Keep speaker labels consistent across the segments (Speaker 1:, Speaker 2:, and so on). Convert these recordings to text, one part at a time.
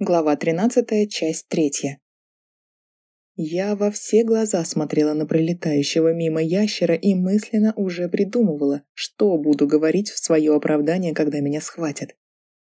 Speaker 1: Глава 13, часть 3. Я во все глаза смотрела на пролетающего мимо ящера и мысленно уже придумывала, что буду говорить в свое оправдание, когда меня схватят.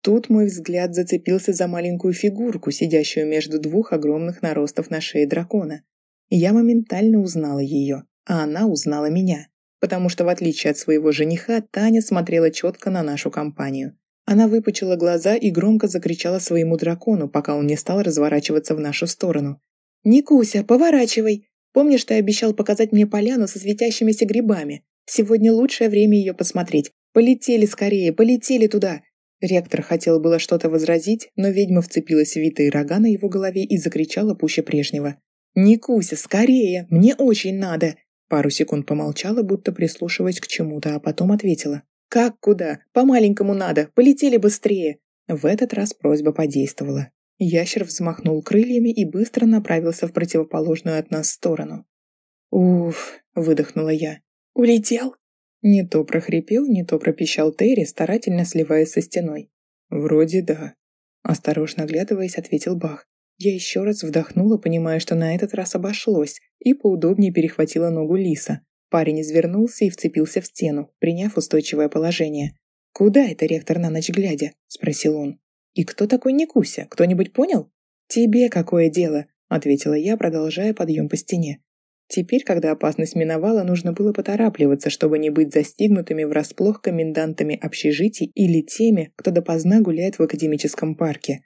Speaker 1: Тут мой взгляд зацепился за маленькую фигурку, сидящую между двух огромных наростов на шее дракона. Я моментально узнала ее, а она узнала меня, потому что, в отличие от своего жениха, Таня смотрела четко на нашу компанию. Она выпучила глаза и громко закричала своему дракону, пока он не стал разворачиваться в нашу сторону. «Никуся, поворачивай! Помнишь, ты обещал показать мне поляну со светящимися грибами? Сегодня лучшее время ее посмотреть. Полетели скорее, полетели туда!» Ректор хотел было что-то возразить, но ведьма вцепилась в витые рога на его голове и закричала пуще прежнего. «Никуся, скорее! Мне очень надо!» Пару секунд помолчала, будто прислушиваясь к чему-то, а потом ответила. «Как куда? По-маленькому надо. Полетели быстрее!» В этот раз просьба подействовала. Ящер взмахнул крыльями и быстро направился в противоположную от нас сторону. «Уф!» — выдохнула я. «Улетел?» Не то прохрипел, не то пропищал Терри, старательно сливаясь со стеной. «Вроде да», — осторожно оглядываясь, ответил Бах. Я еще раз вдохнула, понимая, что на этот раз обошлось, и поудобнее перехватила ногу Лиса. Парень извернулся и вцепился в стену, приняв устойчивое положение. «Куда это ректор на ночь глядя?» – спросил он. «И кто такой Никуся? Кто-нибудь понял?» «Тебе какое дело?» – ответила я, продолжая подъем по стене. Теперь, когда опасность миновала, нужно было поторапливаться, чтобы не быть застигнутыми врасплох комендантами общежитий или теми, кто допоздна гуляет в академическом парке.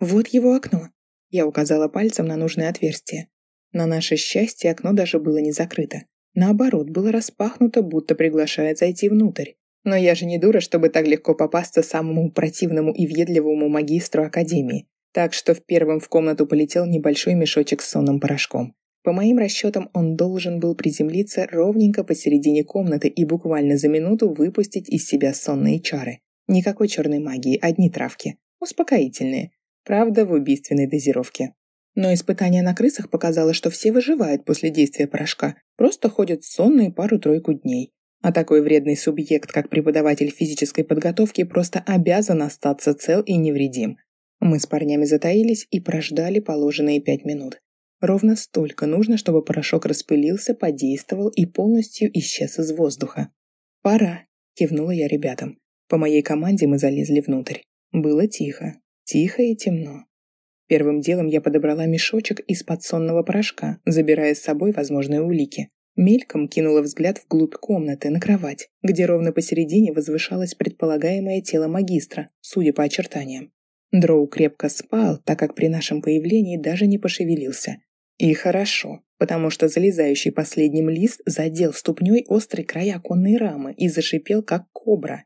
Speaker 1: «Вот его окно», – я указала пальцем на нужное отверстие. На наше счастье окно даже было не закрыто. Наоборот, было распахнуто, будто приглашает зайти внутрь. Но я же не дура, чтобы так легко попасться самому противному и въедливому магистру Академии. Так что в первом в комнату полетел небольшой мешочек с сонным порошком. По моим расчетам, он должен был приземлиться ровненько посередине комнаты и буквально за минуту выпустить из себя сонные чары. Никакой черной магии, одни травки. Успокоительные. Правда, в убийственной дозировке. Но испытание на крысах показало, что все выживают после действия порошка, просто ходят сонные пару-тройку дней. А такой вредный субъект, как преподаватель физической подготовки, просто обязан остаться цел и невредим. Мы с парнями затаились и прождали положенные пять минут. Ровно столько нужно, чтобы порошок распылился, подействовал и полностью исчез из воздуха. «Пора», — кивнула я ребятам. По моей команде мы залезли внутрь. Было тихо. Тихо и темно. Первым делом я подобрала мешочек из подсонного порошка, забирая с собой возможные улики. Мельком кинула взгляд вглубь комнаты, на кровать, где ровно посередине возвышалось предполагаемое тело магистра, судя по очертаниям. Дроу крепко спал, так как при нашем появлении даже не пошевелился. И хорошо, потому что залезающий последним лист задел ступней острый край оконной рамы и зашипел, как кобра.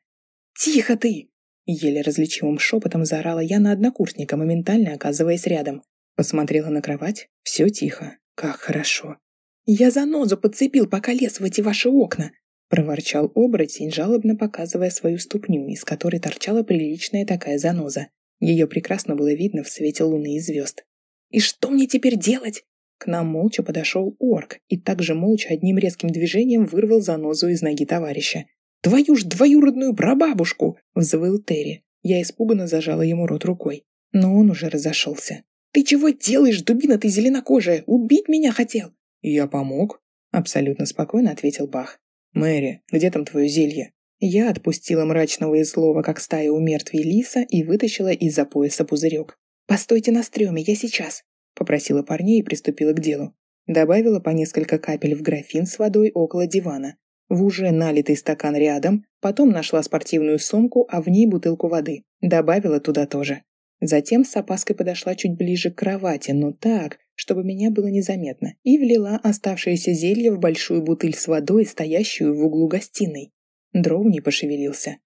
Speaker 1: «Тихо ты!» Еле различимым шепотом заорала я на однокурсника, моментально оказываясь рядом. Посмотрела на кровать. Все тихо. Как хорошо. «Я занозу подцепил, пока лез в эти ваши окна!» проворчал оборотень, жалобно показывая свою ступню, из которой торчала приличная такая заноза. Ее прекрасно было видно в свете луны и звезд. «И что мне теперь делать?» К нам молча подошел орк и также молча одним резким движением вырвал занозу из ноги товарища. «Твою ж двоюродную прабабушку!» — взвыл Терри. Я испуганно зажала ему рот рукой. Но он уже разошелся. «Ты чего делаешь, дубина ты зеленокожая? Убить меня хотел!» «Я помог», — абсолютно спокойно ответил Бах. «Мэри, где там твое зелье?» Я отпустила мрачного и злого, как стая у мертвей лиса, и вытащила из-за пояса пузырек. «Постойте на стреме, я сейчас», — попросила парней и приступила к делу. Добавила по несколько капель в графин с водой около дивана в уже налитый стакан рядом, потом нашла спортивную сумку, а в ней бутылку воды. Добавила туда тоже. Затем с опаской подошла чуть ближе к кровати, но так, чтобы меня было незаметно, и влила оставшееся зелье в большую бутыль с водой, стоящую в углу гостиной. Дроу не пошевелился.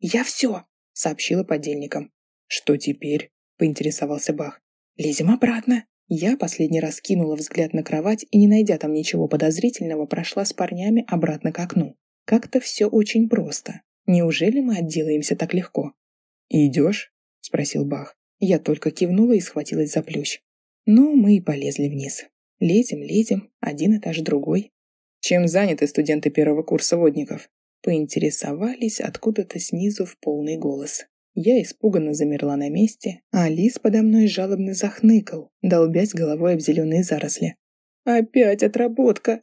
Speaker 1: «Я все!» — сообщила подельникам. «Что теперь?» — поинтересовался Бах. «Лезем обратно!» Я последний раз кинула взгляд на кровать и, не найдя там ничего подозрительного, прошла с парнями обратно к окну. Как-то все очень просто. Неужели мы отделаемся так легко? «Идешь?» — спросил Бах. Я только кивнула и схватилась за плющ. Ну, мы и полезли вниз. Лезем, лезем, один этаж другой. Чем заняты студенты первого курса водников? Поинтересовались откуда-то снизу в полный голос. Я испуганно замерла на месте, а лис подо мной жалобно захныкал, долбясь головой об зеленые заросли. «Опять отработка!»